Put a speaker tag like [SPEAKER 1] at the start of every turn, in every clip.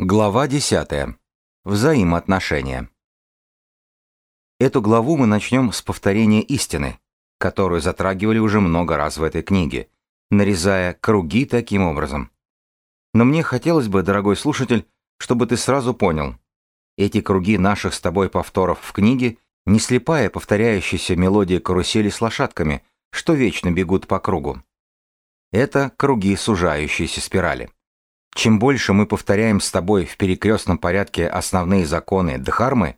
[SPEAKER 1] Глава 10. Взаимоотношения. Эту главу мы начнем с повторения истины, которую затрагивали уже много раз в этой книге, нарезая круги таким образом. Но мне хотелось бы, дорогой слушатель, чтобы ты сразу понял, эти круги наших с тобой повторов в книге не слепая повторяющаяся мелодия карусели с лошадками, что вечно бегут по кругу. Это круги сужающиеся спирали. Чем больше мы повторяем с тобой в перекрестном порядке основные законы Дхармы,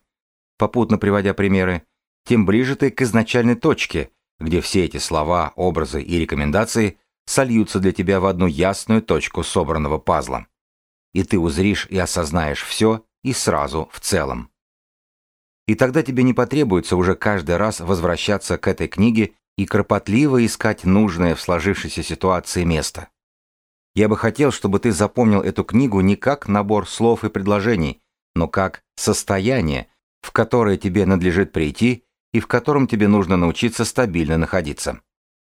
[SPEAKER 1] попутно приводя примеры, тем ближе ты к изначальной точке, где все эти слова, образы и рекомендации сольются для тебя в одну ясную точку собранного пазла. И ты узришь и осознаешь все и сразу в целом. И тогда тебе не потребуется уже каждый раз возвращаться к этой книге и кропотливо искать нужное в сложившейся ситуации место. Я бы хотел, чтобы ты запомнил эту книгу не как набор слов и предложений, но как состояние, в которое тебе надлежит прийти и в котором тебе нужно научиться стабильно находиться.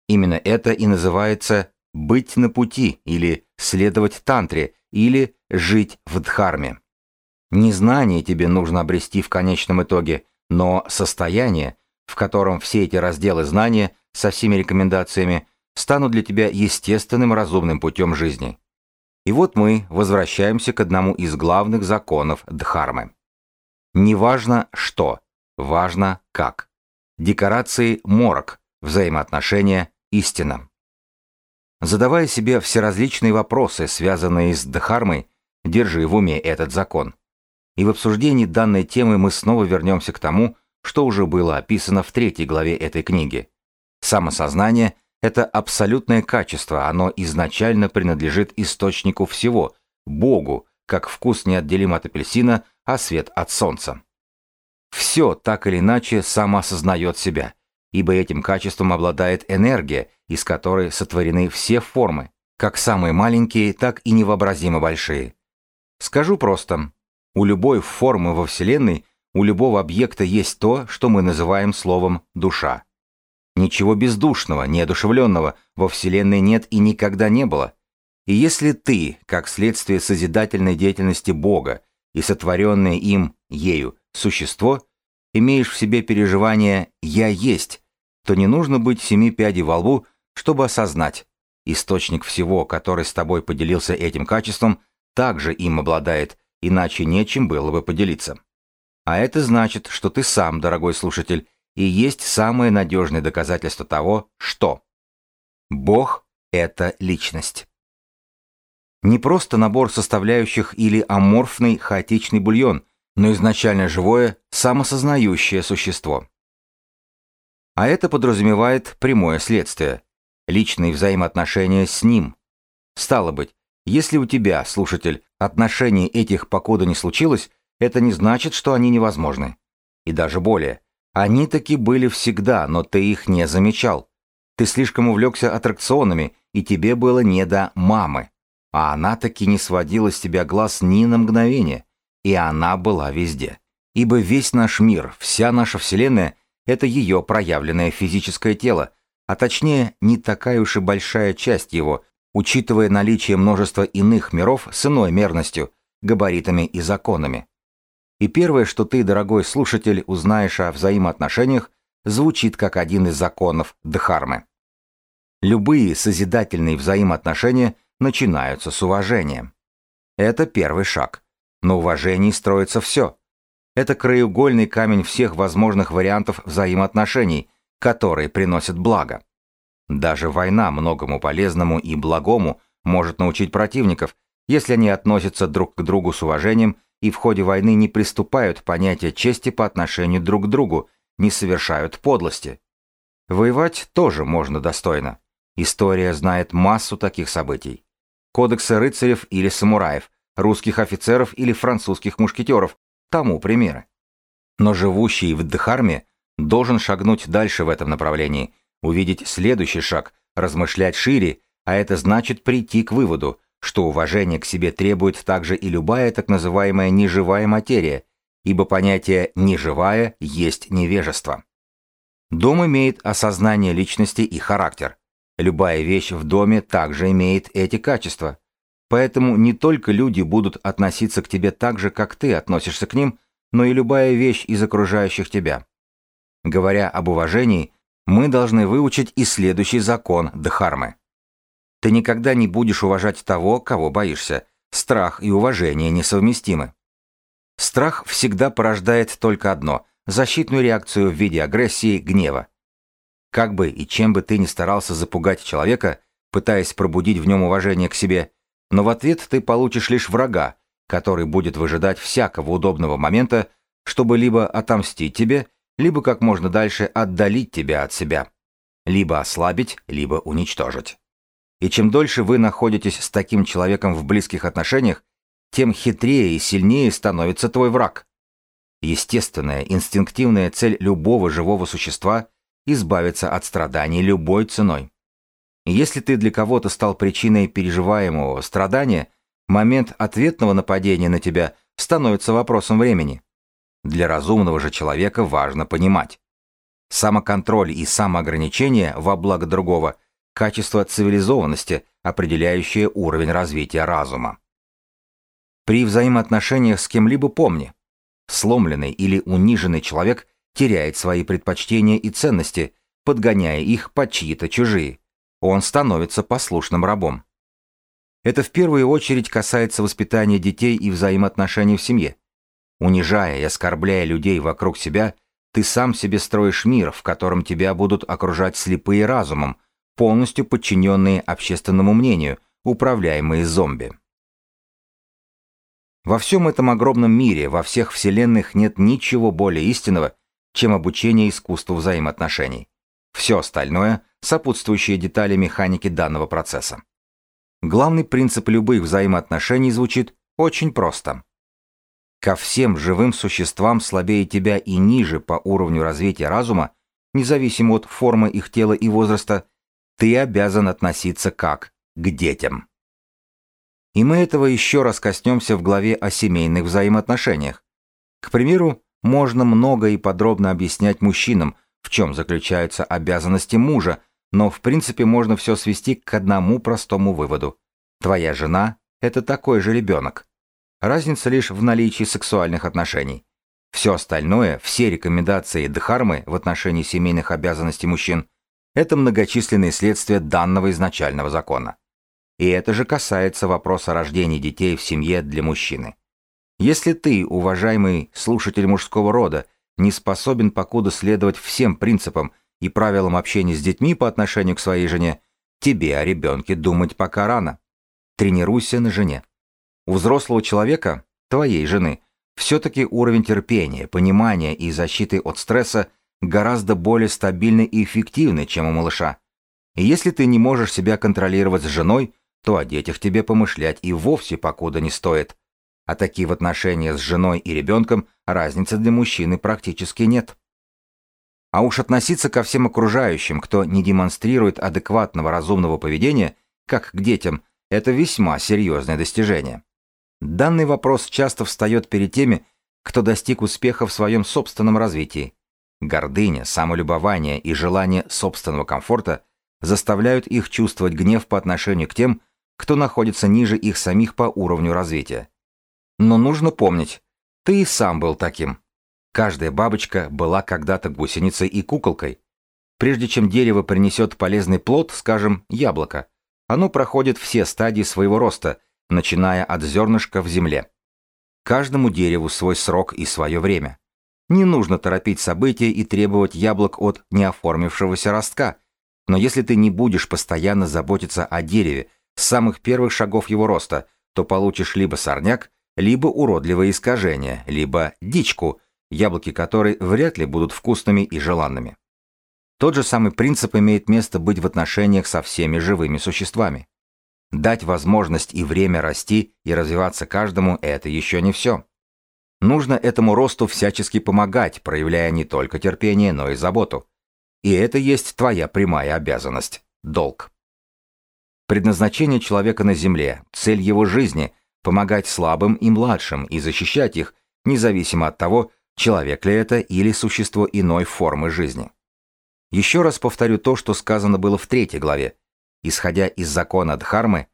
[SPEAKER 1] Именно это и называется «быть на пути» или «следовать тантре» или «жить в дхарме». Не знание тебе нужно обрести в конечном итоге, но состояние, в котором все эти разделы знания со всеми рекомендациями станут для тебя естественным разумным путем жизни. И вот мы возвращаемся к одному из главных законов Дхармы. Не важно что, важно как. Декорации морок, взаимоотношения истина. Задавая себе все вопросы, связанные с Дхармой, держи в уме этот закон. И в обсуждении данной темы мы снова вернемся к тому, что уже было описано в третьей главе этой книги. Самосознание это абсолютное качество, оно изначально принадлежит источнику всего, Богу, как вкус неотделим от апельсина, а свет от солнца. Все так или иначе самоосознает себя, ибо этим качеством обладает энергия, из которой сотворены все формы, как самые маленькие, так и невообразимо большие. Скажу просто, у любой формы во Вселенной, у любого объекта есть то, что мы называем словом «душа». Ничего бездушного, неодушевленного во Вселенной нет и никогда не было. И если ты, как следствие созидательной деятельности Бога и сотворенное им, ею, существо, имеешь в себе переживание «я есть», то не нужно быть семи пядей во лбу, чтобы осознать, источник всего, который с тобой поделился этим качеством, также им обладает, иначе нечем было бы поделиться. А это значит, что ты сам, дорогой слушатель, и есть самое надежное доказательство того, что Бог — это личность. Не просто набор составляющих или аморфный хаотичный бульон, но изначально живое, самосознающее существо. А это подразумевает прямое следствие – личные взаимоотношения с ним. Стало быть, если у тебя, слушатель, отношений этих покуда не случилось, это не значит, что они невозможны. И даже более, они таки были всегда, но ты их не замечал. Ты слишком увлекся аттракционами, и тебе было не до мамы. А она таки не сводила с тебя глаз ни на мгновение. И она была везде. Ибо весь наш мир, вся наша Вселенная — это ее проявленное физическое тело, а точнее, не такая уж и большая часть его, учитывая наличие множества иных миров с иной мерностью, габаритами и законами. И первое, что ты, дорогой слушатель, узнаешь о взаимоотношениях, звучит как один из законов Дхармы. Любые созидательные взаимоотношения начинаются с уважения. Это первый шаг. На уважении строится все. Это краеугольный камень всех возможных вариантов взаимоотношений, которые приносят благо. Даже война многому полезному и благому может научить противников, если они относятся друг к другу с уважением и в ходе войны не приступают понятия чести по отношению друг к другу, не совершают подлости. Воевать тоже можно достойно. История знает массу таких событий. Кодексы рыцарев или самураев, русских офицеров или французских мушкетеров, тому примеры. Но живущий в Дхарме должен шагнуть дальше в этом направлении, увидеть следующий шаг, размышлять шире, а это значит прийти к выводу, что уважение к себе требует также и любая так называемая неживая материя, ибо понятие «неживая» есть невежество. Дом имеет осознание личности и характер. Любая вещь в доме также имеет эти качества. Поэтому не только люди будут относиться к тебе так же, как ты относишься к ним, но и любая вещь из окружающих тебя. Говоря об уважении, мы должны выучить и следующий закон Дхармы. Ты никогда не будешь уважать того, кого боишься. Страх и уважение несовместимы. Страх всегда порождает только одно – защитную реакцию в виде агрессии, гнева. Как бы и чем бы ты ни старался запугать человека, пытаясь пробудить в нем уважение к себе, но в ответ ты получишь лишь врага, который будет выжидать всякого удобного момента, чтобы либо отомстить тебе, либо как можно дальше отдалить тебя от себя, либо ослабить, либо уничтожить. И чем дольше вы находитесь с таким человеком в близких отношениях, тем хитрее и сильнее становится твой враг. Естественная, инстинктивная цель любого живого существа – избавиться от страданий любой ценой. Если ты для кого-то стал причиной переживаемого страдания, момент ответного нападения на тебя становится вопросом времени. Для разумного же человека важно понимать. Самоконтроль и самоограничение во благо другого – качество цивилизованности, определяющее уровень развития разума. При взаимоотношениях с кем-либо помни. Сломленный или униженный человек теряет свои предпочтения и ценности, подгоняя их под чьи-то чужие. Он становится послушным рабом. Это в первую очередь касается воспитания детей и взаимоотношений в семье. Унижая и оскорбляя людей вокруг себя, ты сам себе строишь мир, в котором тебя будут окружать слепые разумом, полностью подчиненные общественному мнению, управляемые зомби. Во всем этом огромном мире, во всех вселенных нет ничего более истинного, чем обучение искусству взаимоотношений. Все остальное – сопутствующие детали механики данного процесса. Главный принцип любых взаимоотношений звучит очень просто. Ко всем живым существам слабее тебя и ниже по уровню развития разума, независимо от формы их тела и возраста, ты обязан относиться как к детям. И мы этого еще раз коснемся в главе о семейных взаимоотношениях. К примеру, можно много и подробно объяснять мужчинам, в чем заключаются обязанности мужа, но в принципе можно все свести к одному простому выводу. Твоя жена – это такой же ребенок. Разница лишь в наличии сексуальных отношений. Все остальное, все рекомендации Дхармы в отношении семейных обязанностей мужчин – это многочисленные следствия данного изначального закона. И это же касается вопроса рождения детей в семье для мужчины. Если ты, уважаемый слушатель мужского рода, не способен покуда следовать всем принципам и правилам общения с детьми по отношению к своей жене, тебе о ребенке думать пока рано. Тренируйся на жене. У взрослого человека, твоей жены, все-таки уровень терпения, понимания и защиты от стресса гораздо более стабильный и эффективный, чем у малыша. И если ты не можешь себя контролировать с женой, то о детях тебе помышлять и вовсе покуда не стоит. А такие в отношениях с женой и ребенком разницы для мужчины практически нет. А уж относиться ко всем окружающим, кто не демонстрирует адекватного разумного поведения, как к детям, это весьма серьезное достижение. Данный вопрос часто встает перед теми, кто достиг успеха в своем собственном развитии. Гордыня, самолюбование и желание собственного комфорта заставляют их чувствовать гнев по отношению к тем, кто находится ниже их самих по уровню развития. Но нужно помнить, ты и сам был таким. Каждая бабочка была когда-то гусеницей и куколкой. Прежде чем дерево принесет полезный плод, скажем, яблоко, оно проходит все стадии своего роста – начиная от зернышка в земле. Каждому дереву свой срок и свое время. Не нужно торопить события и требовать яблок от неоформившегося ростка, но если ты не будешь постоянно заботиться о дереве с самых первых шагов его роста, то получишь либо сорняк, либо уродливое искажение, либо дичку, яблоки которой вряд ли будут вкусными и желанными. Тот же самый принцип имеет место быть в отношениях со всеми живыми существами. Дать возможность и время расти и развиваться каждому – это еще не все. Нужно этому росту всячески помогать, проявляя не только терпение, но и заботу. И это есть твоя прямая обязанность – долг. Предназначение человека на Земле, цель его жизни – помогать слабым и младшим и защищать их, независимо от того, человек ли это или существо иной формы жизни. Еще раз повторю то, что сказано было в третьей главе – Исходя из закона Дхармы,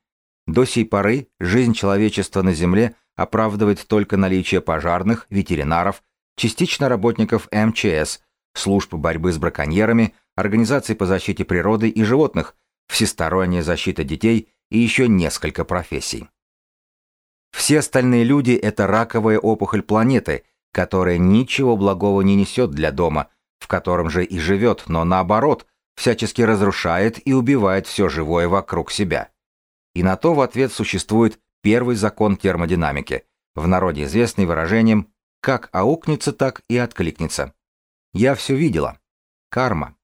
[SPEAKER 1] До сей поры жизнь человечества на Земле оправдывает только наличие пожарных, ветеринаров, частично работников МЧС, служб борьбы с браконьерами, организаций по защите природы и животных, всесторонняя защита детей и еще несколько профессий. Все остальные люди – это раковая опухоль планеты, которая ничего благого не несет для дома, в котором же и живет, но наоборот, всячески разрушает и убивает все живое вокруг себя. И на то в ответ существует первый закон термодинамики, в народе известный выражением «как аукнется, так и откликнется». Я все видела. Карма.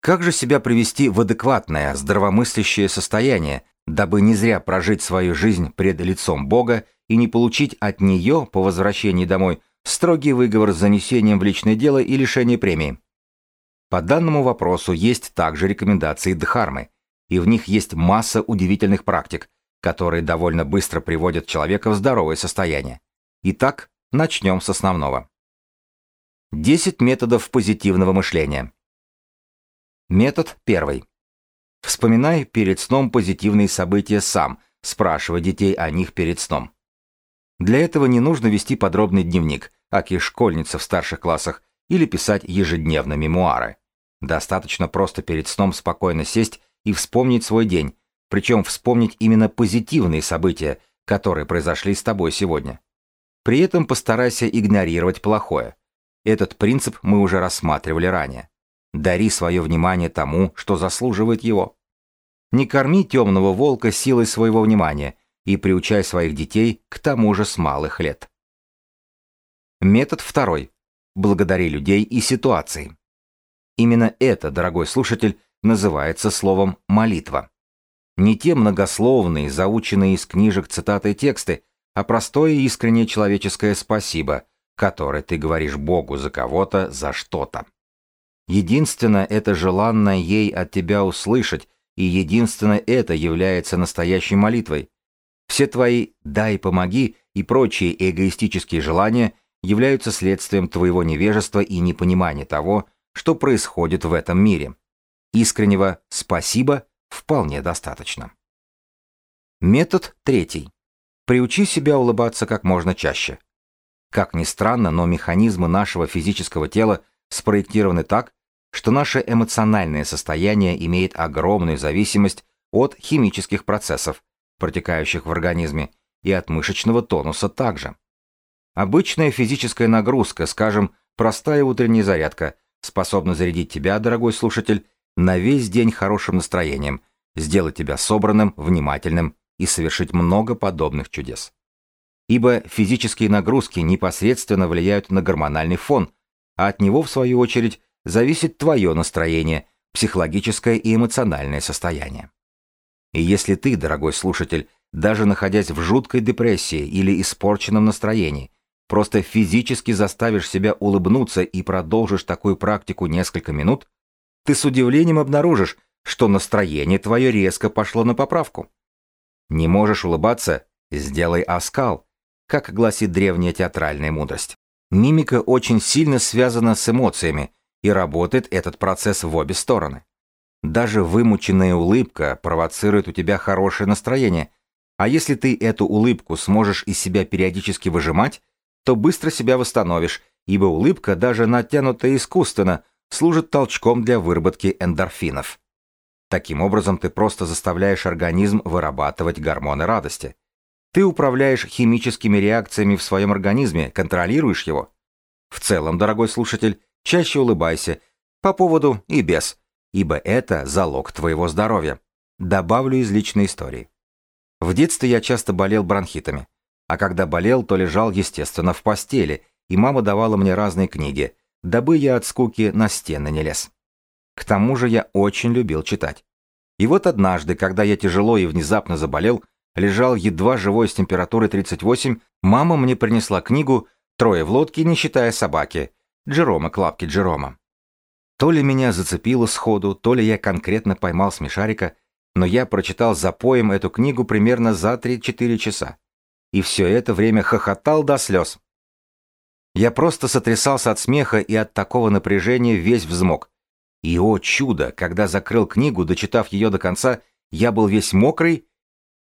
[SPEAKER 1] Как же себя привести в адекватное, здравомыслящее состояние, дабы не зря прожить свою жизнь пред лицом Бога и не получить от нее по возвращении домой строгий выговор с занесением в личное дело и лишение премии? По данному вопросу есть также рекомендации Дхармы, и в них есть масса удивительных практик, которые довольно быстро приводят человека в здоровое состояние. Итак, начнем с основного. 10 методов позитивного мышления. Метод первый. Вспоминай перед сном позитивные события сам, спрашивая детей о них перед сном. Для этого не нужно вести подробный дневник, аки школьница в старших классах, или писать ежедневно мемуары. Достаточно просто перед сном спокойно сесть и вспомнить свой день, причем вспомнить именно позитивные события, которые произошли с тобой сегодня. При этом постарайся игнорировать плохое. Этот принцип мы уже рассматривали ранее. Дари свое внимание тому, что заслуживает его. Не корми темного волка силой своего внимания и приучай своих детей к тому же с малых лет. Метод второй. Благодари людей и ситуации. Именно это, дорогой слушатель, называется словом «молитва». Не те многословные, заученные из книжек цитаты тексты, а простое и искреннее человеческое спасибо, которое ты говоришь Богу за кого-то, за что-то. Единственно это желанное ей от тебя услышать, и единственно это является настоящей молитвой. Все твои «дай, помоги» и прочие эгоистические желания являются следствием твоего невежества и непонимания того, что происходит в этом мире. Искреннего «спасибо» вполне достаточно. Метод третий. Приучи себя улыбаться как можно чаще. Как ни странно, но механизмы нашего физического тела спроектированы так, что наше эмоциональное состояние имеет огромную зависимость от химических процессов, протекающих в организме, и от мышечного тонуса также. Обычная физическая нагрузка, скажем, простая утренняя зарядка, способна зарядить тебя, дорогой слушатель, на весь день хорошим настроением, сделать тебя собранным, внимательным и совершить много подобных чудес. Ибо физические нагрузки непосредственно влияют на гормональный фон, а от него, в свою очередь, зависит твое настроение, психологическое и эмоциональное состояние. И если ты, дорогой слушатель, даже находясь в жуткой депрессии или испорченном настроении, просто физически заставишь себя улыбнуться и продолжишь такую практику несколько минут, ты с удивлением обнаружишь, что настроение твое резко пошло на поправку. Не можешь улыбаться? Сделай оскал, как гласит древняя театральная мудрость. Мимика очень сильно связана с эмоциями, и работает этот процесс в обе стороны. Даже вымученная улыбка провоцирует у тебя хорошее настроение, а если ты эту улыбку сможешь из себя периодически выжимать, то быстро себя восстановишь, ибо улыбка, даже натянутая искусственно, служит толчком для выработки эндорфинов. Таким образом, ты просто заставляешь организм вырабатывать гормоны радости. Ты управляешь химическими реакциями в своем организме, контролируешь его. В целом, дорогой слушатель, чаще улыбайся, по поводу и без, ибо это залог твоего здоровья. Добавлю из личной истории. В детстве я часто болел бронхитами, а когда болел, то лежал, естественно, в постели, и мама давала мне разные книги – дабы я от скуки на стены не лез. К тому же я очень любил читать. И вот однажды, когда я тяжело и внезапно заболел, лежал едва живой с температурой 38, мама мне принесла книгу «Трое в лодке, не считая собаки» Джерома Клапки Джерома. То ли меня зацепило сходу, то ли я конкретно поймал смешарика, но я прочитал за поем эту книгу примерно за 3-4 часа. И все это время хохотал до слез. Я просто сотрясался от смеха и от такого напряжения весь взмок. И, о чудо, когда закрыл книгу, дочитав ее до конца, я был весь мокрый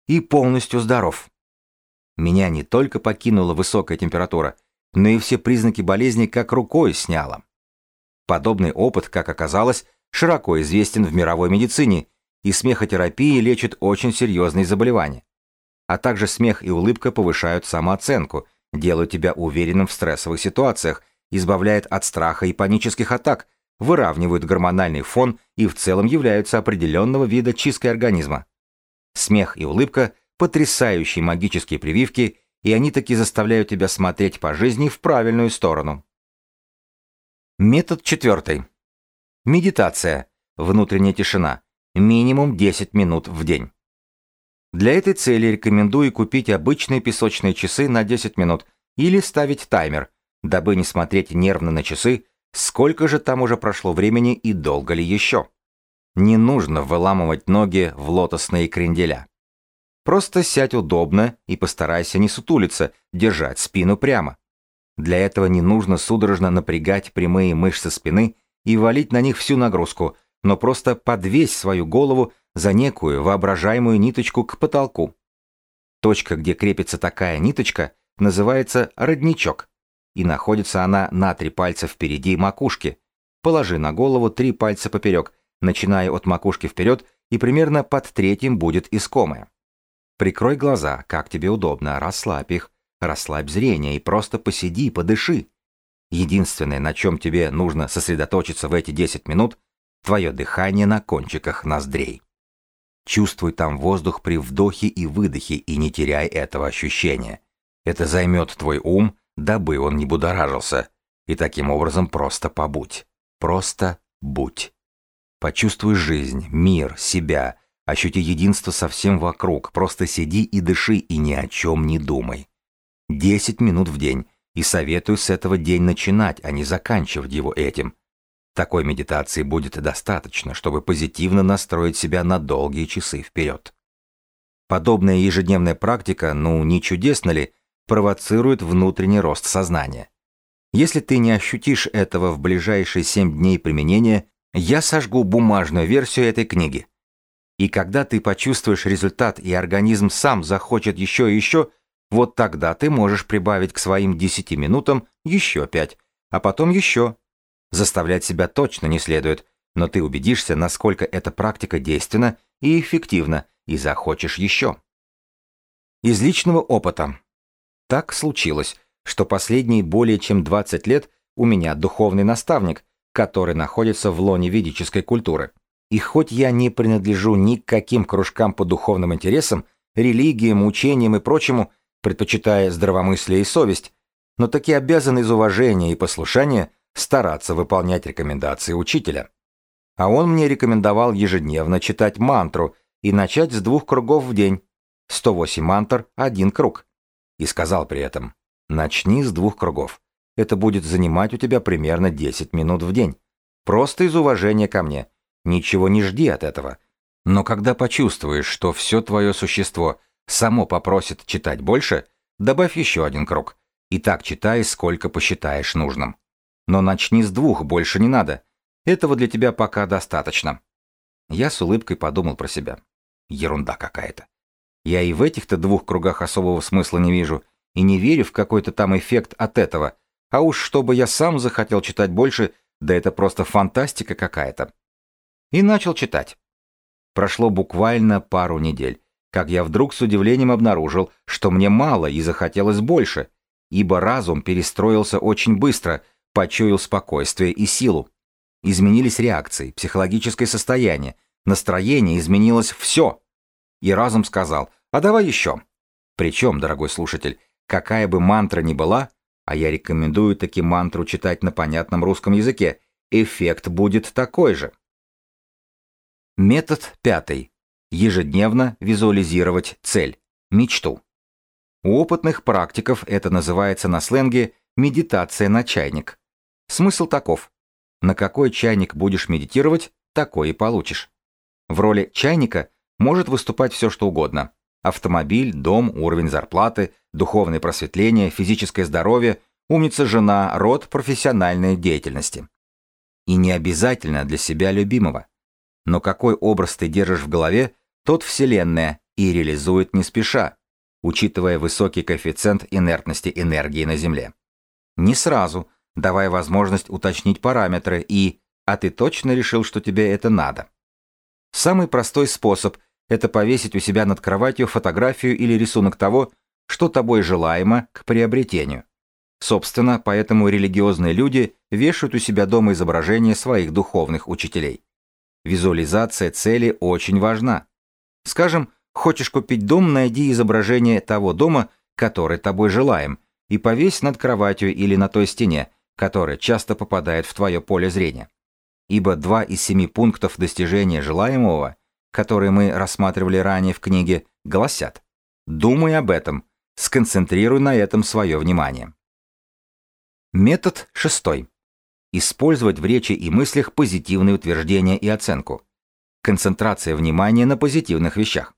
[SPEAKER 1] и полностью здоров. Меня не только покинула высокая температура, но и все признаки болезни как рукой сняло. Подобный опыт, как оказалось, широко известен в мировой медицине, и смехотерапия лечит очень серьезные заболевания. А также смех и улыбка повышают самооценку, делают тебя уверенным в стрессовых ситуациях, избавляют от страха и панических атак, выравнивают гормональный фон и в целом являются определенного вида чисткой организма. Смех и улыбка – потрясающие магические прививки, и они таки заставляют тебя смотреть по жизни в правильную сторону. Метод четвертый. Медитация. Внутренняя тишина. Минимум 10 минут в день. Для этой цели рекомендую купить обычные песочные часы на 10 минут или ставить таймер, дабы не смотреть нервно на часы, сколько же там уже прошло времени и долго ли еще. Не нужно выламывать ноги в лотосные кренделя. Просто сядь удобно и постарайся не сутулиться, держать спину прямо. Для этого не нужно судорожно напрягать прямые мышцы спины и валить на них всю нагрузку, но просто подвесь свою голову за некую воображаемую ниточку к потолку. Точка, где крепится такая ниточка, называется родничок, и находится она на три пальца впереди макушки. Положи на голову три пальца поперек, начиная от макушки вперед, и примерно под третьим будет искомое. Прикрой глаза, как тебе удобно, расслабь их, расслабь зрение и просто посиди, подыши. Единственное, на чем тебе нужно сосредоточиться в эти 10 минут, твое дыхание на кончиках ноздрей. Чувствуй там воздух при вдохе и выдохе и не теряй этого ощущения. Это займет твой ум, дабы он не будоражился. И таким образом просто побудь. Просто будь. Почувствуй жизнь, мир, себя, ощути единство со всем вокруг, просто сиди и дыши и ни о чем не думай. Десять минут в день, и советую с этого день начинать, а не заканчивать его этим. Такой медитации будет достаточно, чтобы позитивно настроить себя на долгие часы вперед. Подобная ежедневная практика, ну не чудесно ли, провоцирует внутренний рост сознания. Если ты не ощутишь этого в ближайшие 7 дней применения, я сожгу бумажную версию этой книги. И когда ты почувствуешь результат и организм сам захочет еще и еще, вот тогда ты можешь прибавить к своим 10 минутам еще 5, а потом еще, Заставлять себя точно не следует, но ты убедишься, насколько эта практика действенна и эффективна, и захочешь еще. Из личного опыта. Так случилось, что последние более чем 20 лет у меня духовный наставник, который находится в лоне ведической культуры. И хоть я не принадлежу ни к каким кружкам по духовным интересам, религиям, учениям и прочему, предпочитая здравомыслие и совесть, но таки обязан из уважения и послушания стараться выполнять рекомендации учителя. А он мне рекомендовал ежедневно читать мантру и начать с двух кругов в день. 108 мантр, один круг. И сказал при этом, начни с двух кругов. Это будет занимать у тебя примерно 10 минут в день. Просто из уважения ко мне. Ничего не жди от этого. Но когда почувствуешь, что все твое существо само попросит читать больше, добавь еще один круг. И так читай, сколько посчитаешь нужным. Но начни с двух, больше не надо. Этого для тебя пока достаточно. Я с улыбкой подумал про себя. Ерунда какая-то. Я и в этих-то двух кругах особого смысла не вижу, и не верю в какой-то там эффект от этого. А уж чтобы я сам захотел читать больше, да это просто фантастика какая-то. И начал читать. Прошло буквально пару недель, как я вдруг с удивлением обнаружил, что мне мало и захотелось больше, ибо разум перестроился очень быстро — почуял спокойствие и силу. Изменились реакции, психологическое состояние, настроение, изменилось все. И разум сказал, а давай еще. Причем, дорогой слушатель, какая бы мантра ни была, а я рекомендую таки мантру читать на понятном русском языке, эффект будет такой же. Метод пятый. Ежедневно визуализировать цель, мечту. У опытных практиков это называется на сленге медитация на чайник. Смысл таков. На какой чайник будешь медитировать, такой и получишь. В роли чайника может выступать все что угодно. Автомобиль, дом, уровень зарплаты, духовное просветление, физическое здоровье, умница жена, род профессиональной деятельности. И не обязательно для себя любимого. Но какой образ ты держишь в голове, тот вселенная, и реализует не спеша, учитывая высокий коэффициент инертности энергии на Земле. Не сразу, давая возможность уточнить параметры и «а ты точно решил, что тебе это надо?». Самый простой способ – это повесить у себя над кроватью фотографию или рисунок того, что тобой желаемо к приобретению. Собственно, поэтому религиозные люди вешают у себя дома изображения своих духовных учителей. Визуализация цели очень важна. Скажем, хочешь купить дом, найди изображение того дома, который тобой желаем, и повесь над кроватью или на той стене, которая часто попадает в твое поле зрения. Ибо два из семи пунктов достижения желаемого, которые мы рассматривали ранее в книге, гласят «Думай об этом, сконцентрируй на этом свое внимание». Метод шестой. Использовать в речи и мыслях позитивные утверждения и оценку. Концентрация внимания на позитивных вещах.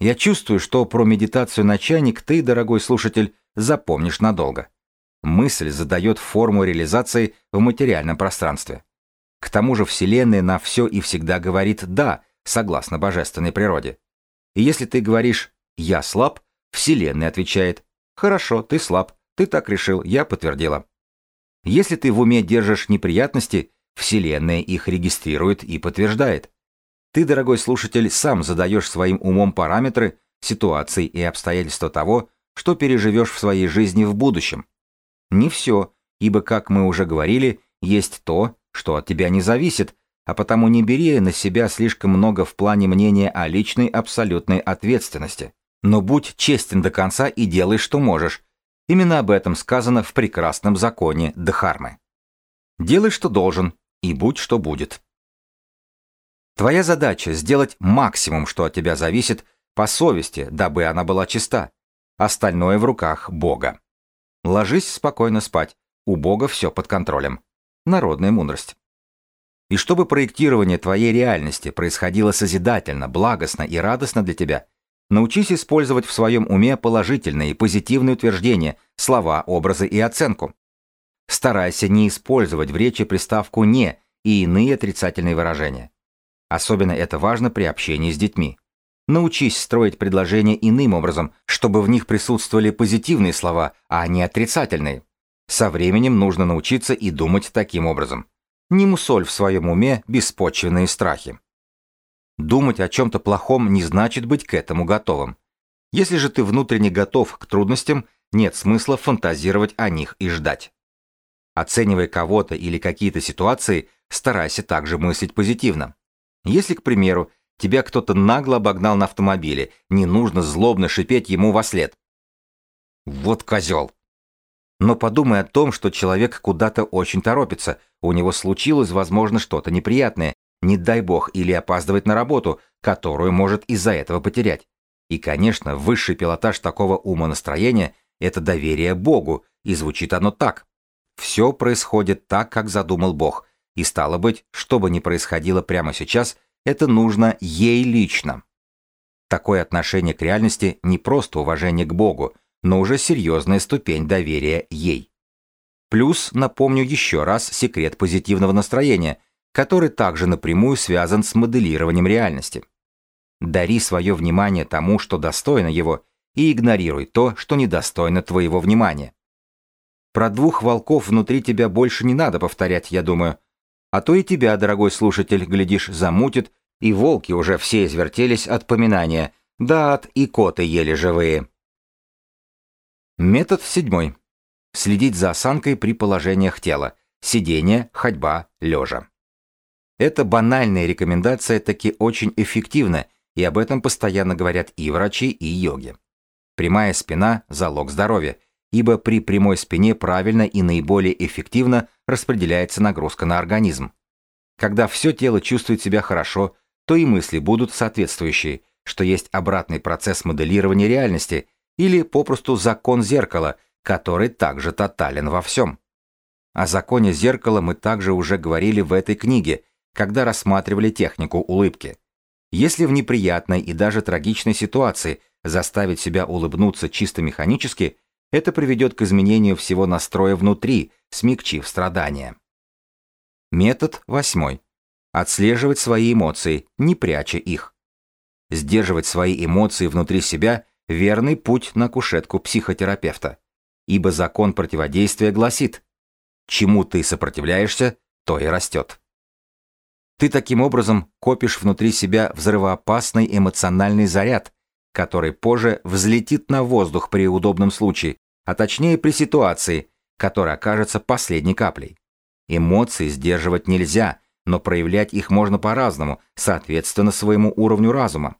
[SPEAKER 1] Я чувствую, что про медитацию начальник ты, дорогой слушатель, запомнишь надолго. Мысль задает форму реализации в материальном пространстве. К тому же Вселенная на все и всегда говорит «да», согласно божественной природе. И если ты говоришь «я слаб», Вселенная отвечает «хорошо, ты слаб, ты так решил, я подтвердила. Если ты в уме держишь неприятности, Вселенная их регистрирует и подтверждает. Ты, дорогой слушатель, сам задаешь своим умом параметры, ситуации и обстоятельства того, что переживешь в своей жизни в будущем. Не все, ибо, как мы уже говорили, есть то, что от тебя не зависит, а потому не бери на себя слишком много в плане мнения о личной абсолютной ответственности. Но будь честен до конца и делай, что можешь, Именно об этом сказано в прекрасном законе Дхармы. Делай, что должен, и будь, что будет. Твоя задача сделать максимум, что от тебя зависит, по совести, дабы она была чиста. Остальное в руках Бога. Ложись спокойно спать, у Бога все под контролем. Народная мудрость. И чтобы проектирование твоей реальности происходило созидательно, благостно и радостно для тебя – Научись использовать в своем уме положительные и позитивные утверждения, слова, образы и оценку. Старайся не использовать в речи приставку «не» и иные отрицательные выражения. Особенно это важно при общении с детьми. Научись строить предложения иным образом, чтобы в них присутствовали позитивные слова, а не отрицательные. Со временем нужно научиться и думать таким образом. Не мусоль в своем уме беспочвенные страхи. Думать о чем-то плохом не значит быть к этому готовым. Если же ты внутренне готов к трудностям, нет смысла фантазировать о них и ждать. Оценивая кого-то или какие-то ситуации, старайся также мыслить позитивно. Если, к примеру, тебя кто-то нагло обогнал на автомобиле, не нужно злобно шипеть ему во след. Вот козел. Но подумай о том, что человек куда-то очень торопится, у него случилось, возможно, что-то неприятное, не дай бог, или опаздывать на работу, которую может из-за этого потерять. И, конечно, высший пилотаж такого умонастроения – это доверие Богу, и звучит оно так. Все происходит так, как задумал Бог, и стало быть, что бы ни происходило прямо сейчас, это нужно ей лично. Такое отношение к реальности не просто уважение к Богу, но уже серьезная ступень доверия ей. Плюс напомню еще раз секрет позитивного настроения – который также напрямую связан с моделированием реальности. Дари свое внимание тому, что достойно его, и игнорируй то, что недостойно твоего внимания. Про двух волков внутри тебя больше не надо повторять, я думаю. А то и тебя, дорогой слушатель, глядишь, замутит, и волки уже все извертелись от поминания, да от и коты еле живые. Метод седьмой. Следить за осанкой при положениях тела. Сидение, ходьба, лежа. Эта банальная рекомендация таки очень эффективна, и об этом постоянно говорят и врачи, и йоги. Прямая спина – залог здоровья, ибо при прямой спине правильно и наиболее эффективно распределяется нагрузка на организм. Когда все тело чувствует себя хорошо, то и мысли будут соответствующие, что есть обратный процесс моделирования реальности или попросту закон зеркала, который также тотален во всем. О законе зеркала мы также уже говорили в этой книге – когда рассматривали технику улыбки. Если в неприятной и даже трагичной ситуации заставить себя улыбнуться чисто механически, это приведет к изменению всего настроя внутри, смягчив страдания. Метод восьмой. Отслеживать свои эмоции, не пряча их. Сдерживать свои эмоции внутри себя – верный путь на кушетку психотерапевта. Ибо закон противодействия гласит, чему ты сопротивляешься, то и растет. Ты таким образом копишь внутри себя взрывоопасный эмоциональный заряд, который позже взлетит на воздух при удобном случае, а точнее при ситуации, которая окажется последней каплей. Эмоции сдерживать нельзя, но проявлять их можно по-разному, соответственно своему уровню разума.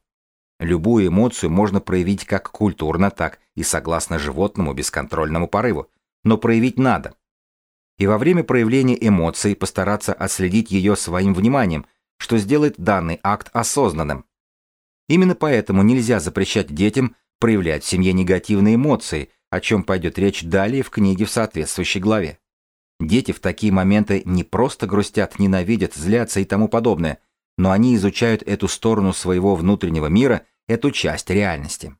[SPEAKER 1] Любую эмоцию можно проявить как культурно, так и согласно животному бесконтрольному порыву, но проявить надо. И во время проявления эмоций постараться отследить ее своим вниманием, что сделает данный акт осознанным. Именно поэтому нельзя запрещать детям проявлять в семье негативные эмоции, о чем пойдет речь далее в книге в соответствующей главе. Дети в такие моменты не просто грустят, ненавидят, злятся и тому подобное, но они изучают эту сторону своего внутреннего мира, эту часть реальности.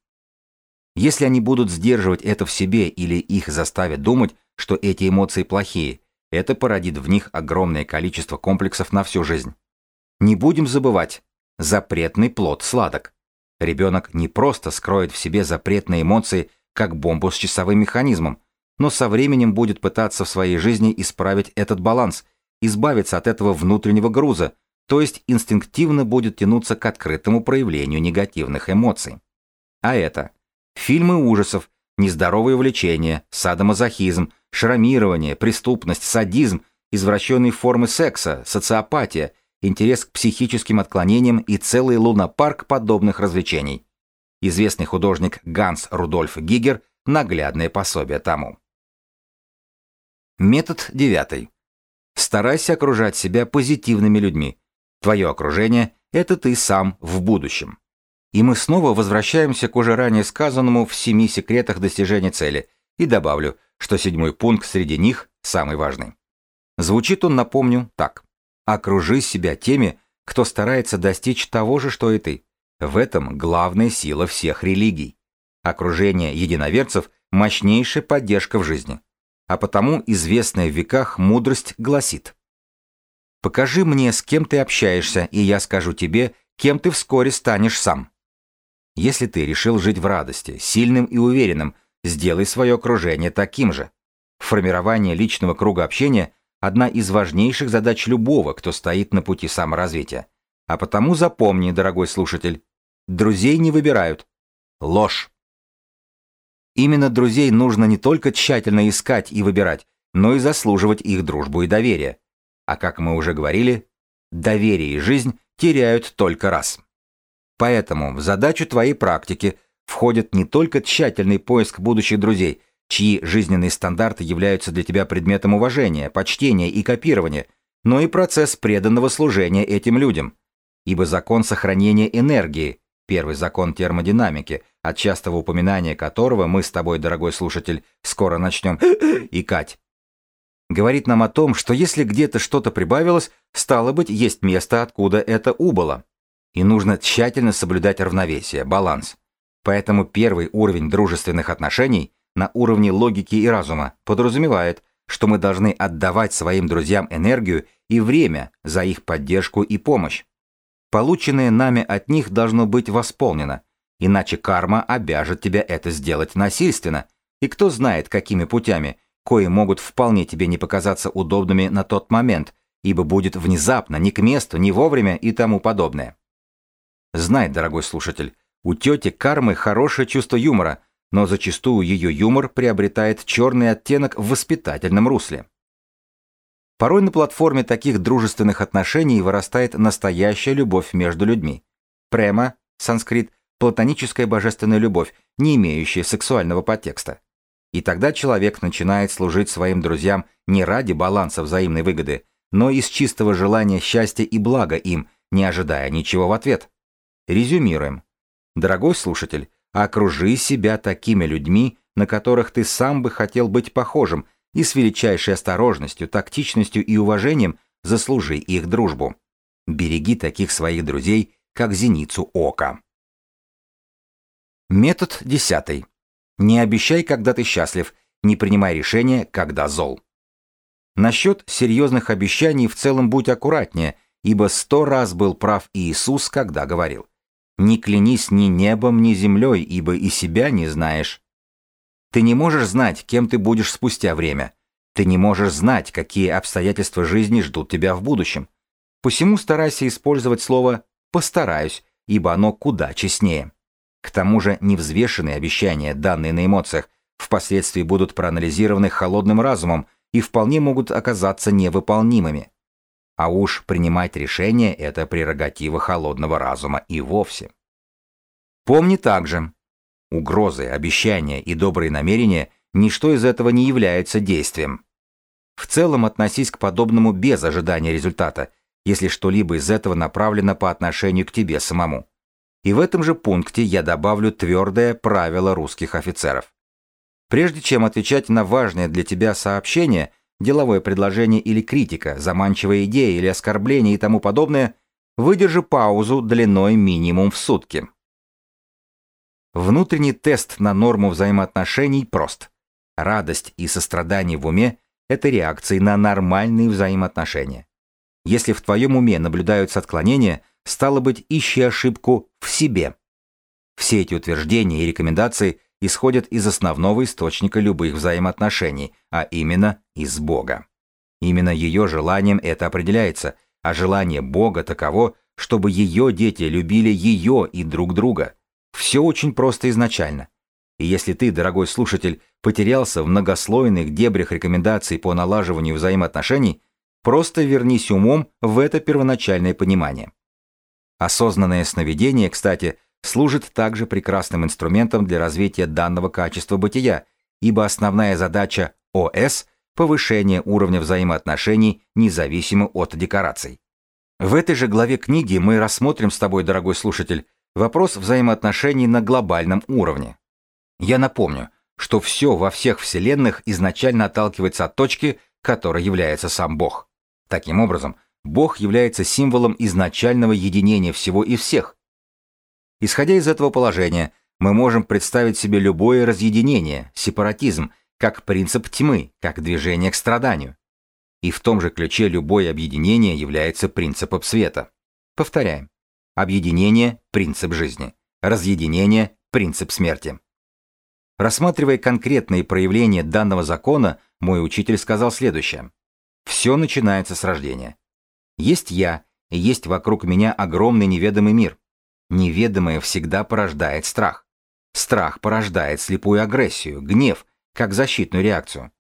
[SPEAKER 1] Если они будут сдерживать это в себе или их заставят думать, что эти эмоции плохие, это породит в них огромное количество комплексов на всю жизнь. Не будем забывать, запретный плод сладок. Ребенок не просто скроет в себе запретные эмоции, как бомбу с часовым механизмом, но со временем будет пытаться в своей жизни исправить этот баланс, избавиться от этого внутреннего груза, то есть инстинктивно будет тянуться к открытому проявлению негативных эмоций. А это фильмы ужасов, нездоровое увлечение, садомазохизм, шрамирование, преступность, садизм, извращенные формы секса, социопатия, интерес к психическим отклонениям и целый лунопарк подобных развлечений. Известный художник Ганс Рудольф Гигер – наглядное пособие тому. Метод девятый. Старайся окружать себя позитивными людьми. Твое окружение – это ты сам в будущем. И мы снова возвращаемся к уже ранее сказанному в семи секретах достижения цели, и добавлю, что седьмой пункт среди них самый важный. Звучит он, напомню, так. Окружи себя теми, кто старается достичь того же, что и ты. В этом главная сила всех религий. Окружение единоверцев – мощнейшая поддержка в жизни а потому известная в веках мудрость гласит «Покажи мне, с кем ты общаешься, и я скажу тебе, кем ты вскоре станешь сам». Если ты решил жить в радости, сильным и уверенным, сделай свое окружение таким же. Формирование личного круга общения – одна из важнейших задач любого, кто стоит на пути саморазвития. А потому запомни, дорогой слушатель, друзей не выбирают. Ложь. Именно друзей нужно не только тщательно искать и выбирать, но и заслуживать их дружбу и доверие. А как мы уже говорили, доверие и жизнь теряют только раз. Поэтому в задачу твоей практики входит не только тщательный поиск будущих друзей, чьи жизненные стандарты являются для тебя предметом уважения, почтения и копирования, но и процесс преданного служения этим людям. Ибо закон сохранения энергии, первый закон термодинамики, от частого упоминания которого мы с тобой, дорогой слушатель, скоро начнем икать. Говорит нам о том, что если где-то что-то прибавилось, стало быть, есть место, откуда это убыло. И нужно тщательно соблюдать равновесие, баланс. Поэтому первый уровень дружественных отношений на уровне логики и разума подразумевает, что мы должны отдавать своим друзьям энергию и время за их поддержку и помощь. Полученное нами от них должно быть восполнено, Иначе карма обяжет тебя это сделать насильственно, и кто знает, какими путями, кои могут вполне тебе не показаться удобными на тот момент, ибо будет внезапно, не к месту, не вовремя и тому подобное. Знай, дорогой слушатель, у тети кармы хорошее чувство юмора, но зачастую ее юмор приобретает черный оттенок в воспитательном русле. Порой на платформе таких дружественных отношений вырастает настоящая любовь между людьми. Према, санскрит, платоническая божественная любовь, не имеющая сексуального подтекста. И тогда человек начинает служить своим друзьям не ради баланса взаимной выгоды, но из чистого желания счастья и блага им, не ожидая ничего в ответ. Резюмируем. Дорогой слушатель, окружи себя такими людьми, на которых ты сам бы хотел быть похожим, и с величайшей осторожностью, тактичностью и уважением заслужи их дружбу. Береги таких своих друзей, как зеницу ока. Метод десятый. Не обещай, когда ты счастлив, не принимай решения, когда зол. Насчет серьезных обещаний в целом будь аккуратнее, ибо сто раз был прав Иисус, когда говорил. Не клянись ни небом, ни землей, ибо и себя не знаешь. Ты не можешь знать, кем ты будешь спустя время. Ты не можешь знать, какие обстоятельства жизни ждут тебя в будущем. Посему старайся использовать слово «постараюсь», ибо оно куда честнее. К тому же невзвешенные обещания, данные на эмоциях, впоследствии будут проанализированы холодным разумом и вполне могут оказаться невыполнимыми. А уж принимать решения – это прерогатива холодного разума и вовсе. Помни также, угрозы, обещания и добрые намерения – ничто из этого не является действием. В целом относись к подобному без ожидания результата, если что-либо из этого направлено по отношению к тебе самому. И в этом же пункте я добавлю твердое правило русских офицеров. Прежде чем отвечать на важное для тебя сообщение, деловое предложение или критика, заманчивая идея или оскорбление и тому подобное, выдержи паузу длиной минимум в сутки. Внутренний тест на норму взаимоотношений прост. Радость и сострадание в уме – это реакции на нормальные взаимоотношения. Если в твоем уме наблюдаются отклонения, стало быть, ищи ошибку в себе. Все эти утверждения и рекомендации исходят из основного источника любых взаимоотношений, а именно из Бога. Именно ее желанием это определяется, а желание Бога таково, чтобы ее дети любили ее и друг друга. Все очень просто изначально. И если ты, дорогой слушатель, потерялся в многослойных дебрях рекомендаций по налаживанию взаимоотношений, просто вернись умом в это первоначальное понимание. Осознанное сновидение, кстати, служит также прекрасным инструментом для развития данного качества бытия, ибо основная задача ОС – повышение уровня взаимоотношений независимо от декораций. В этой же главе книги мы рассмотрим с тобой, дорогой слушатель, вопрос взаимоотношений на глобальном уровне. Я напомню, что все во всех вселенных изначально отталкивается от точки, которой является сам Бог. Таким образом, Бог является символом изначального единения всего и всех. Исходя из этого положения, мы можем представить себе любое разъединение, сепаратизм, как принцип тьмы, как движение к страданию. И в том же ключе любое объединение является принципом света. Повторяем. Объединение – принцип жизни. Разъединение – принцип смерти. Рассматривая конкретные проявления данного закона, мой учитель сказал следующее. Все начинается с рождения. Есть я, и есть вокруг меня огромный неведомый мир. Неведомое всегда порождает страх. Страх порождает слепую агрессию, гнев, как защитную реакцию.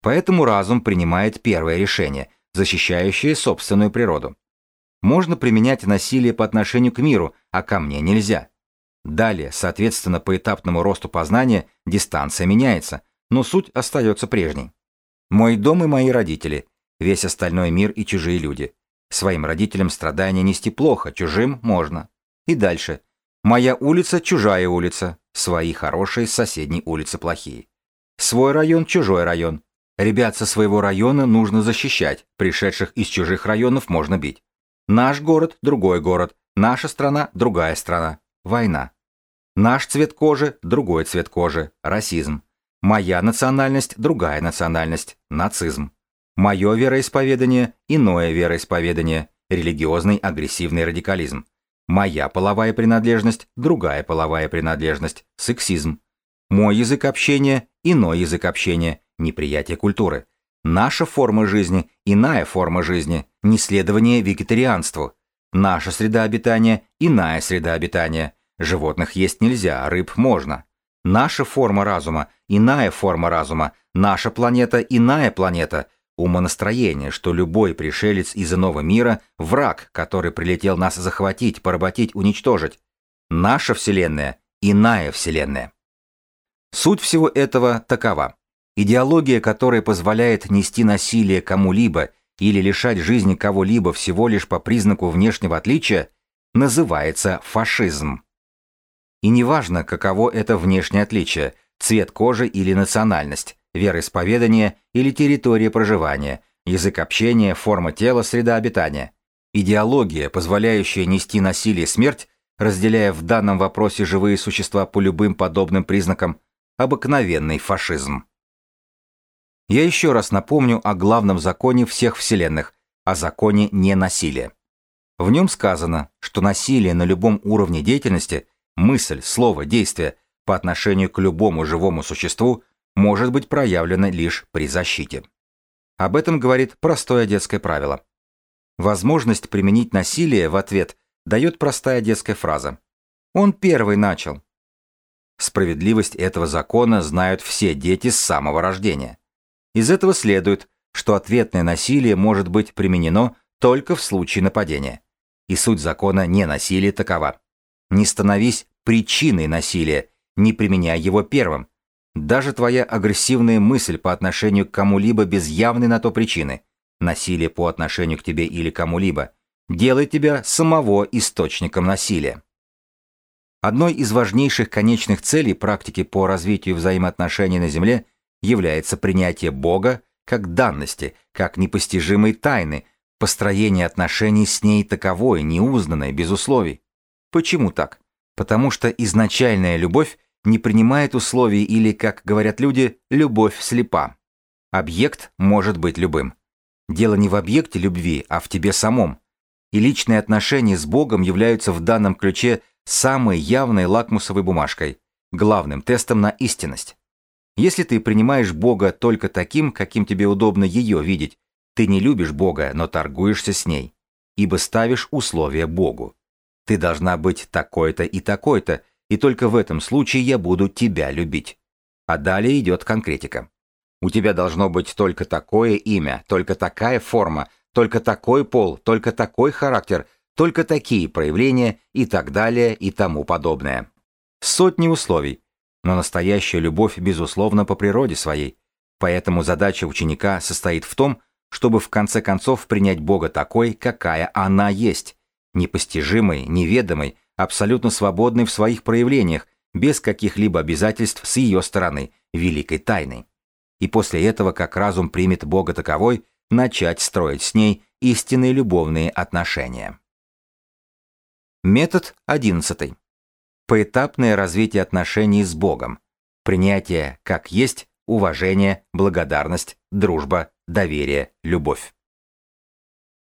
[SPEAKER 1] Поэтому разум принимает первое решение, защищающее собственную природу. Можно применять насилие по отношению к миру, а ко мне нельзя. Далее, соответственно, по этапному росту познания дистанция меняется, но суть остается прежней. Мой дом и мои родители, весь остальной мир и чужие люди. Своим родителям страдания нести плохо, чужим можно. И дальше. Моя улица – чужая улица, свои хорошие, соседней улицы плохие. Свой район – чужой район. Ребят со своего района нужно защищать, пришедших из чужих районов можно бить. Наш город – другой город, наша страна – другая страна. Война. Наш цвет кожи – другой цвет кожи, расизм. Моя национальность – другая национальность, нацизм. Мое вероисповедание – иное вероисповедание, религиозный агрессивный радикализм. Моя половая принадлежность – другая половая принадлежность, сексизм. Мой язык общения – иной язык общения, неприятие культуры. Наша форма жизни – иная форма жизни, неследование вегетарианству. Наша среда обитания – иная среда обитания. Животных есть нельзя, рыб можно. Наша форма разума – иная форма разума. Наша планета – иная планета – Умонастроение, что любой пришелец из иного мира – враг, который прилетел нас захватить, поработить, уничтожить. Наша Вселенная – иная Вселенная. Суть всего этого такова. Идеология, которая позволяет нести насилие кому-либо или лишать жизни кого-либо всего лишь по признаку внешнего отличия, называется фашизм. И неважно, каково это внешнее отличие – цвет кожи или национальность, вероисповедание или территория проживания, язык общения, форма тела, среда обитания. Идеология, позволяющая нести насилие и смерть, разделяя в данном вопросе живые существа по любым подобным признакам, обыкновенный фашизм. Я еще раз напомню о главном законе всех вселенных, о законе ненасилия. В нем сказано, что насилие на любом уровне деятельности, мысль, слово, действие по отношению к любому живому существу может быть проявлено лишь при защите. Об этом говорит простое детское правило. Возможность применить насилие в ответ дает простая детская фраза. Он первый начал. Справедливость этого закона знают все дети с самого рождения. Из этого следует, что ответное насилие может быть применено только в случае нападения. И суть закона ненасилия такова. Не становись причиной насилия, не применяй его первым. Даже твоя агрессивная мысль по отношению к кому-либо без явной на то причины, насилие по отношению к тебе или кому-либо, делает тебя самого источником насилия. Одной из важнейших конечных целей практики по развитию взаимоотношений на Земле является принятие Бога как данности, как непостижимой тайны, построение отношений с ней таковой, неузнанной, без условий. Почему так? Потому что изначальная любовь не принимает условий или, как говорят люди, любовь слепа. Объект может быть любым. Дело не в объекте любви, а в тебе самом. И личные отношения с Богом являются в данном ключе самой явной лакмусовой бумажкой, главным тестом на истинность. Если ты принимаешь Бога только таким, каким тебе удобно ее видеть, ты не любишь Бога, но торгуешься с ней, ибо ставишь условия Богу. Ты должна быть такой-то и такой-то, и только в этом случае я буду тебя любить. А далее идет конкретика. У тебя должно быть только такое имя, только такая форма, только такой пол, только такой характер, только такие проявления и так далее и тому подобное. Сотни условий, но настоящая любовь безусловно по природе своей. Поэтому задача ученика состоит в том, чтобы в конце концов принять Бога такой, какая она есть, непостижимой, неведомой, абсолютно свободной в своих проявлениях, без каких-либо обязательств с ее стороны, великой тайной. И после этого, как разум примет Бога таковой, начать строить с ней истинные любовные отношения. Метод 11. Поэтапное развитие отношений с Богом. Принятие как есть, уважение, благодарность, дружба, доверие, любовь.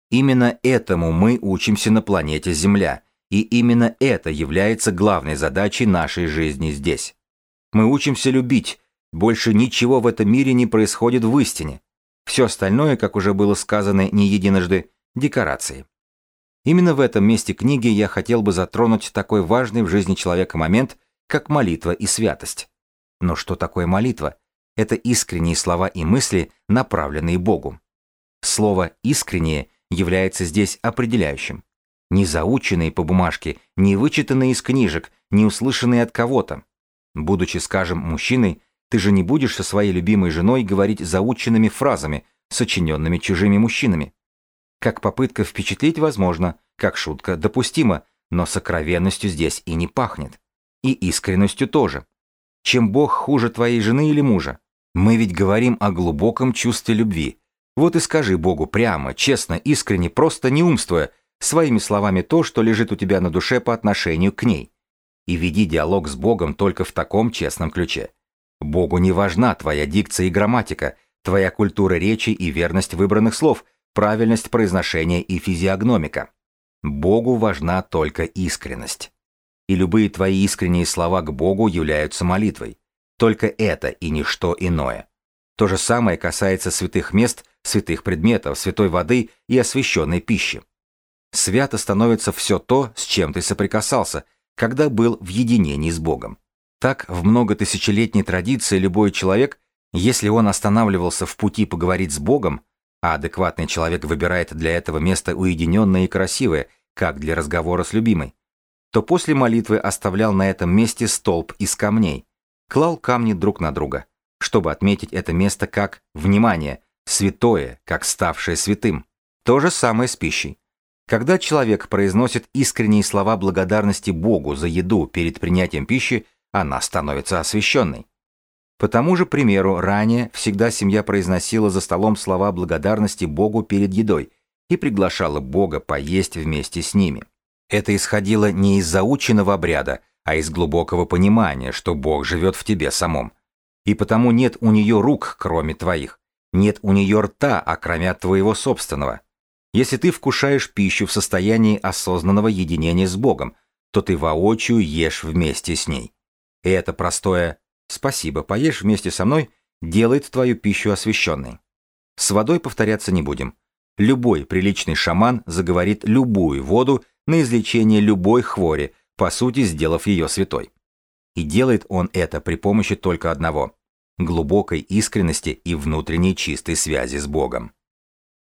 [SPEAKER 1] Именно этому мы учимся на планете Земля, и именно это является главной задачей нашей жизни здесь. Мы учимся любить, больше ничего в этом мире не происходит в истине. Все остальное, как уже было сказано не единожды, декорации. Именно в этом месте книги я хотел бы затронуть такой важный в жизни человека момент, как молитва и святость. Но что такое молитва? Это искренние слова и мысли, направленные Богу. Слово «искреннее» является здесь определяющим. Не заученные по бумажке, не вычитанные из книжек, не услышанные от кого-то. Будучи, скажем, мужчиной, ты же не будешь со своей любимой женой говорить заученными фразами, сочиненными чужими мужчинами. Как попытка впечатлить возможно, как шутка допустима, но сокровенностью здесь и не пахнет. И искренностью тоже. Чем Бог хуже твоей жены или мужа? Мы ведь говорим о глубоком чувстве любви. Вот и скажи Богу прямо, честно, искренне, просто не умствуя, своими словами то, что лежит у тебя на душе по отношению к ней. И веди диалог с Богом только в таком честном ключе. Богу не важна твоя дикция и грамматика, твоя культура речи и верность выбранных слов – правильность произношения и физиогномика. Богу важна только искренность. И любые твои искренние слова к Богу являются молитвой. Только это и ничто иное. То же самое касается святых мест, святых предметов, святой воды и освященной пищи. Свято становится все то, с чем ты соприкасался, когда был в единении с Богом. Так, в многотысячелетней традиции любой человек, если он останавливался в пути поговорить с Богом, а адекватный человек выбирает для этого место уединенное и красивое, как для разговора с любимой, то после молитвы оставлял на этом месте столб из камней, клал камни друг на друга, чтобы отметить это место как, внимание, святое, как ставшее святым. То же самое с пищей. Когда человек произносит искренние слова благодарности Богу за еду перед принятием пищи, она становится освященной. По тому же примеру, ранее всегда семья произносила за столом слова благодарности Богу перед едой и приглашала Бога поесть вместе с ними. Это исходило не из заученного обряда, а из глубокого понимания, что Бог живет в тебе самом. И потому нет у нее рук, кроме твоих, нет у нее рта, окромя твоего собственного. Если ты вкушаешь пищу в состоянии осознанного единения с Богом, то ты воочию ешь вместе с ней. И это простое «спасибо, поешь вместе со мной» делает твою пищу освященной. С водой повторяться не будем. Любой приличный шаман заговорит любую воду на излечение любой хвори, по сути сделав ее святой. И делает он это при помощи только одного – глубокой искренности и внутренней чистой связи с Богом.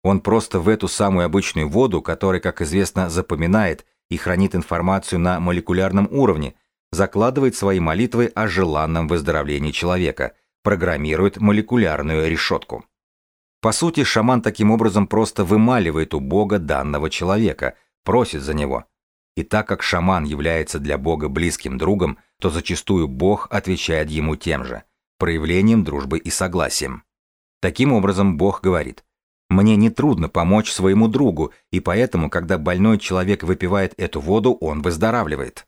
[SPEAKER 1] Он просто в эту самую обычную воду, которая, как известно, запоминает и хранит информацию на молекулярном уровне, закладывает свои молитвы о желанном выздоровлении человека, программирует молекулярную решетку. По сути, шаман таким образом просто вымаливает у Бога данного человека, просит за него. И так как шаман является для Бога близким другом, то зачастую Бог отвечает ему тем же, проявлением дружбы и согласием. Таким образом, Бог говорит, «Мне нетрудно помочь своему другу, и поэтому, когда больной человек выпивает эту воду, он выздоравливает».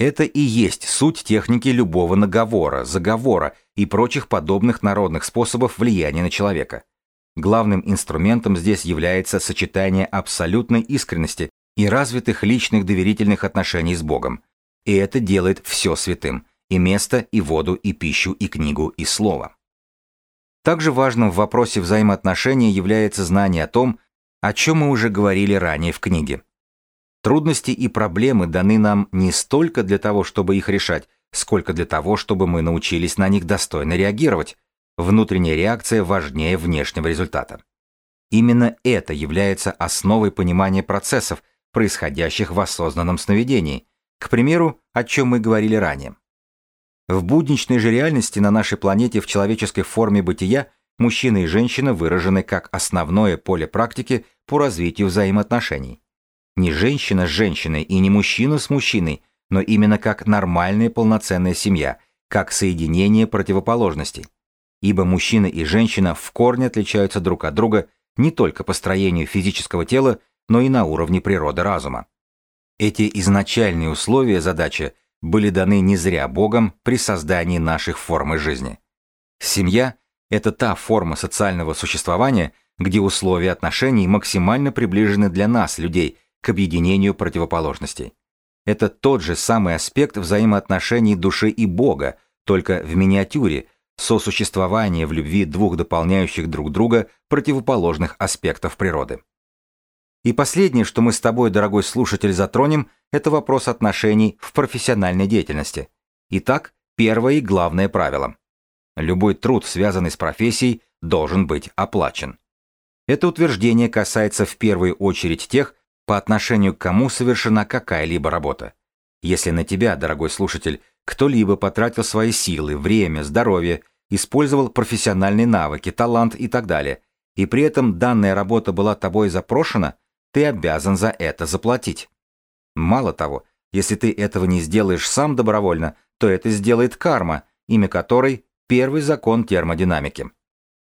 [SPEAKER 1] Это и есть суть техники любого наговора, заговора и прочих подобных народных способов влияния на человека. Главным инструментом здесь является сочетание абсолютной искренности и развитых личных доверительных отношений с Богом, и это делает все святым, и место, и воду, и пищу, и книгу, и слово. Также важным в вопросе взаимоотношений является знание о том, о чем мы уже говорили ранее в книге. Трудности и проблемы даны нам не столько для того, чтобы их решать, сколько для того, чтобы мы научились на них достойно реагировать. Внутренняя реакция важнее внешнего результата. Именно это является основой понимания процессов, происходящих в осознанном сновидении, к примеру, о чем мы говорили ранее. В будничной же реальности на нашей планете в человеческой форме бытия мужчина и женщина выражены как основное поле практики по развитию взаимоотношений. Не женщина с женщиной и не мужчина с мужчиной, но именно как нормальная полноценная семья, как соединение противоположностей. Ибо мужчина и женщина в корне отличаются друг от друга не только по строению физического тела, но и на уровне природы разума. Эти изначальные условия задачи были даны не зря Богом при создании наших формы жизни. Семья – это та форма социального существования, где условия отношений максимально приближены для нас, людей, к объединению противоположностей. Это тот же самый аспект взаимоотношений души и Бога, только в миниатюре, сосуществование в любви двух дополняющих друг друга противоположных аспектов природы. И последнее, что мы с тобой, дорогой слушатель, затронем, это вопрос отношений в профессиональной деятельности. Итак, первое и главное правило. Любой труд, связанный с профессией, должен быть оплачен. Это утверждение касается в первую очередь тех, по отношению к кому совершена какая-либо работа. Если на тебя, дорогой слушатель, кто-либо потратил свои силы, время, здоровье, использовал профессиональные навыки, талант и так далее, и при этом данная работа была тобой запрошена, ты обязан за это заплатить. Мало того, если ты этого не сделаешь сам добровольно, то это сделает карма, имя которой – первый закон термодинамики.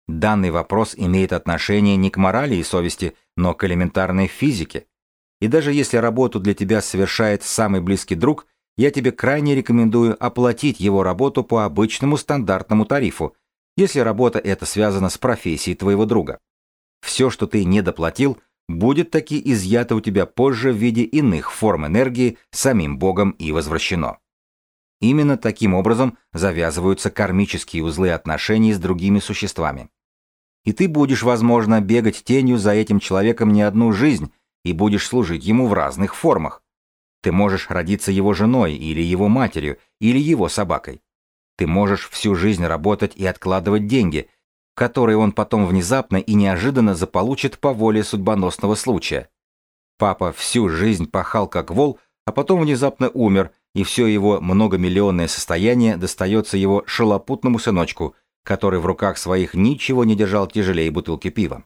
[SPEAKER 1] Данный вопрос имеет отношение не к морали и совести, но к элементарной физике. И даже если работу для тебя совершает самый близкий друг, я тебе крайне рекомендую оплатить его работу по обычному стандартному тарифу, если работа эта связана с профессией твоего друга. Все, что ты не доплатил – будет таки изъято у тебя позже в виде иных форм энергии самим Богом и возвращено. Именно таким образом завязываются кармические узлы отношений с другими существами. И ты будешь, возможно, бегать тенью за этим человеком не одну жизнь и будешь служить ему в разных формах. Ты можешь родиться его женой или его матерью или его собакой. Ты можешь всю жизнь работать и откладывать деньги, который он потом внезапно и неожиданно заполучит по воле судьбоносного случая. Папа всю жизнь пахал как вол, а потом внезапно умер, и все его многомиллионное состояние достается его шалопутному сыночку, который в руках своих ничего не держал тяжелее бутылки пива.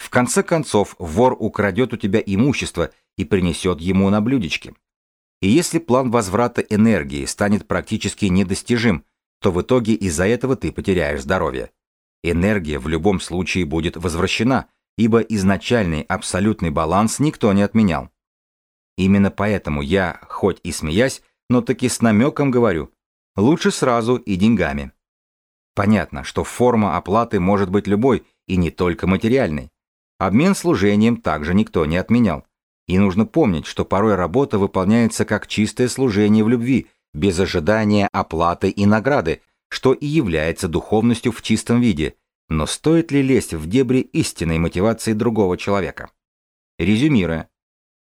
[SPEAKER 1] В конце концов, вор украдет у тебя имущество и принесет ему на блюдечке. И если план возврата энергии станет практически недостижим, то в итоге из-за этого ты потеряешь здоровье. Энергия в любом случае будет возвращена, ибо изначальный абсолютный баланс никто не отменял. Именно поэтому я, хоть и смеясь, но таки с намеком говорю, лучше сразу и деньгами. Понятно, что форма оплаты может быть любой и не только материальной. Обмен служением также никто не отменял. И нужно помнить, что порой работа выполняется как чистое служение в любви, без ожидания оплаты и награды, что и является духовностью в чистом виде. Но стоит ли лезть в дебри истинной мотивации другого человека? Резюмируя,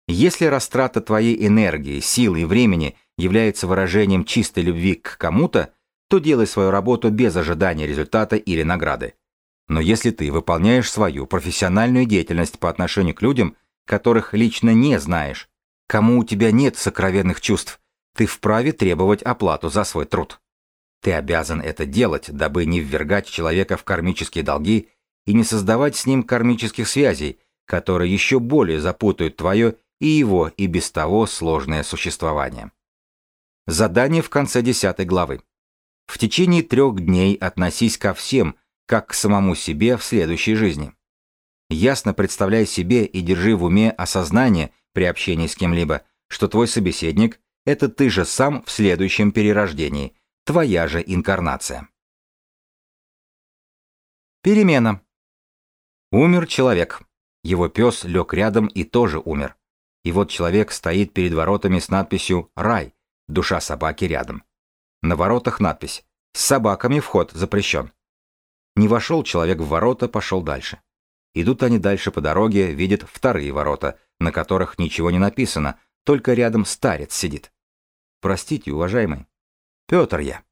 [SPEAKER 1] если растрата твоей энергии, сил и времени является выражением чистой любви к кому-то, то делай свою работу без ожидания результата или награды. Но если ты выполняешь свою профессиональную деятельность по отношению к людям, которых лично не знаешь, кому у тебя нет сокровенных чувств, ты вправе требовать оплату за свой труд. Ты обязан это делать, дабы не ввергать человека в кармические долги и не создавать с ним кармических связей, которые еще более запутают твое и его и без того сложное существование. Задание в конце 10 главы. В течение трех дней относись ко всем, как к самому себе в следующей жизни. Ясно представляй себе и держи в уме осознание при общении с кем-либо, что твой собеседник – это ты же сам в следующем перерождении, твоя же инкарнация. Перемена. Умер человек. Его пес лег рядом и тоже умер. И вот человек стоит перед воротами с надписью «Рай», душа собаки рядом. На воротах надпись «С собаками вход запрещен». Не вошел человек в ворота, пошел дальше. Идут они дальше по дороге, видят вторые ворота, на которых ничего не написано, только рядом старец сидит. Простите, уважаемый. Петр я.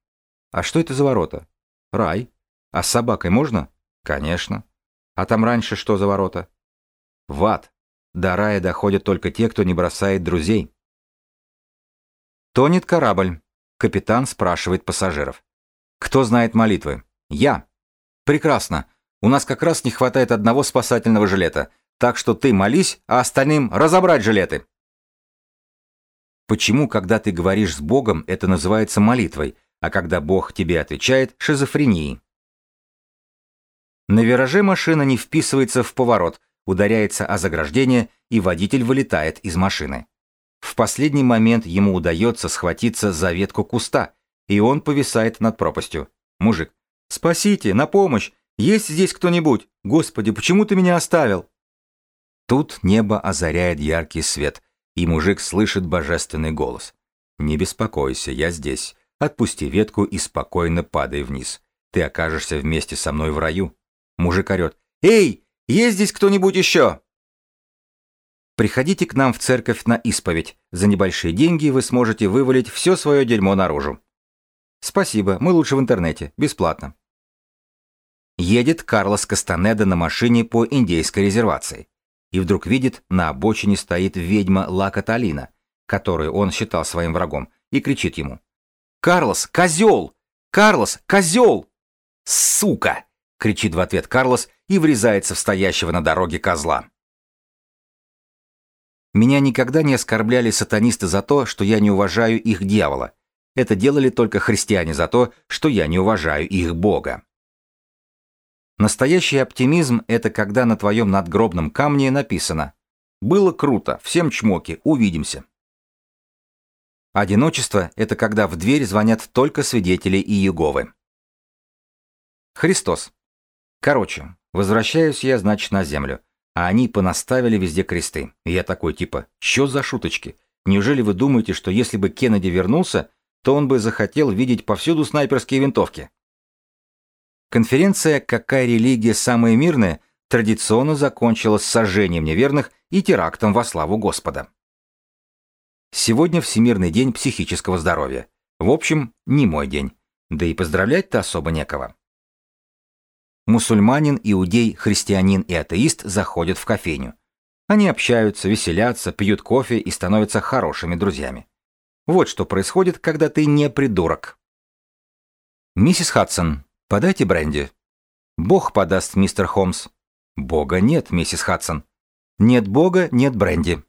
[SPEAKER 1] А что это за ворота? Рай. А с собакой можно? Конечно. А там раньше что за ворота? В ад. До рая доходят только те, кто не бросает друзей. Тонет корабль. Капитан спрашивает пассажиров. Кто знает молитвы? Я. Прекрасно. У нас как раз не хватает одного спасательного жилета. Так что ты молись, а остальным разобрать жилеты. Почему, когда ты говоришь с Богом, это называется молитвой, а когда Бог тебе отвечает – шизофренией? На вираже машина не вписывается в поворот, ударяется о заграждение, и водитель вылетает из машины. В последний момент ему удается схватиться за ветку куста, и он повисает над пропастью. Мужик. «Спасите! На помощь! Есть здесь кто-нибудь? Господи, почему ты меня оставил?» Тут небо озаряет яркий свет, и мужик слышит божественный голос. «Не беспокойся, я здесь. Отпусти ветку и спокойно падай вниз. Ты окажешься вместе со мной в раю». Мужик орет. «Эй, есть здесь кто-нибудь еще?» Приходите к нам в церковь на исповедь. За небольшие деньги вы сможете вывалить все свое дерьмо наружу. Спасибо, мы лучше в интернете, бесплатно. Едет Карлос Кастанеда на машине по индейской резервации. И вдруг видит, на обочине стоит ведьма Ла Каталина, которую он считал своим врагом, и кричит ему. «Карлос, козел! Карлос, козел!» «Сука!» — кричит в ответ Карлос и врезается в стоящего на дороге козла. Меня никогда не оскорбляли сатанисты за то, что я не уважаю их дьявола. Это делали только христиане за то, что я не уважаю их Бога. Настоящий оптимизм – это когда на твоем надгробном камне написано «Было круто, всем чмоки, увидимся». Одиночество – это когда в дверь звонят только свидетели и Иеговы. Христос. Короче, возвращаюсь я, значит, на землю. А они понаставили везде кресты. И я такой типа, что за шуточки? Неужели вы думаете, что если бы Кеннеди вернулся, то он бы захотел видеть повсюду снайперские винтовки? Конференция «Какая религия самая мирная» традиционно закончилась сожжением неверных и терактом во славу Господа. Сегодня Всемирный день психического здоровья. В общем, не мой день. Да и поздравлять-то особо некого. Мусульманин, иудей, христианин и атеист заходят в кофейню. Они общаются, веселятся, пьют кофе и становятся хорошими друзьями. Вот что происходит, когда ты не придурок. Миссис Хадсон, подайте бренди. Бог подаст, мистер Холмс. Бога нет, миссис Хадсон. Нет Бога, нет бренди.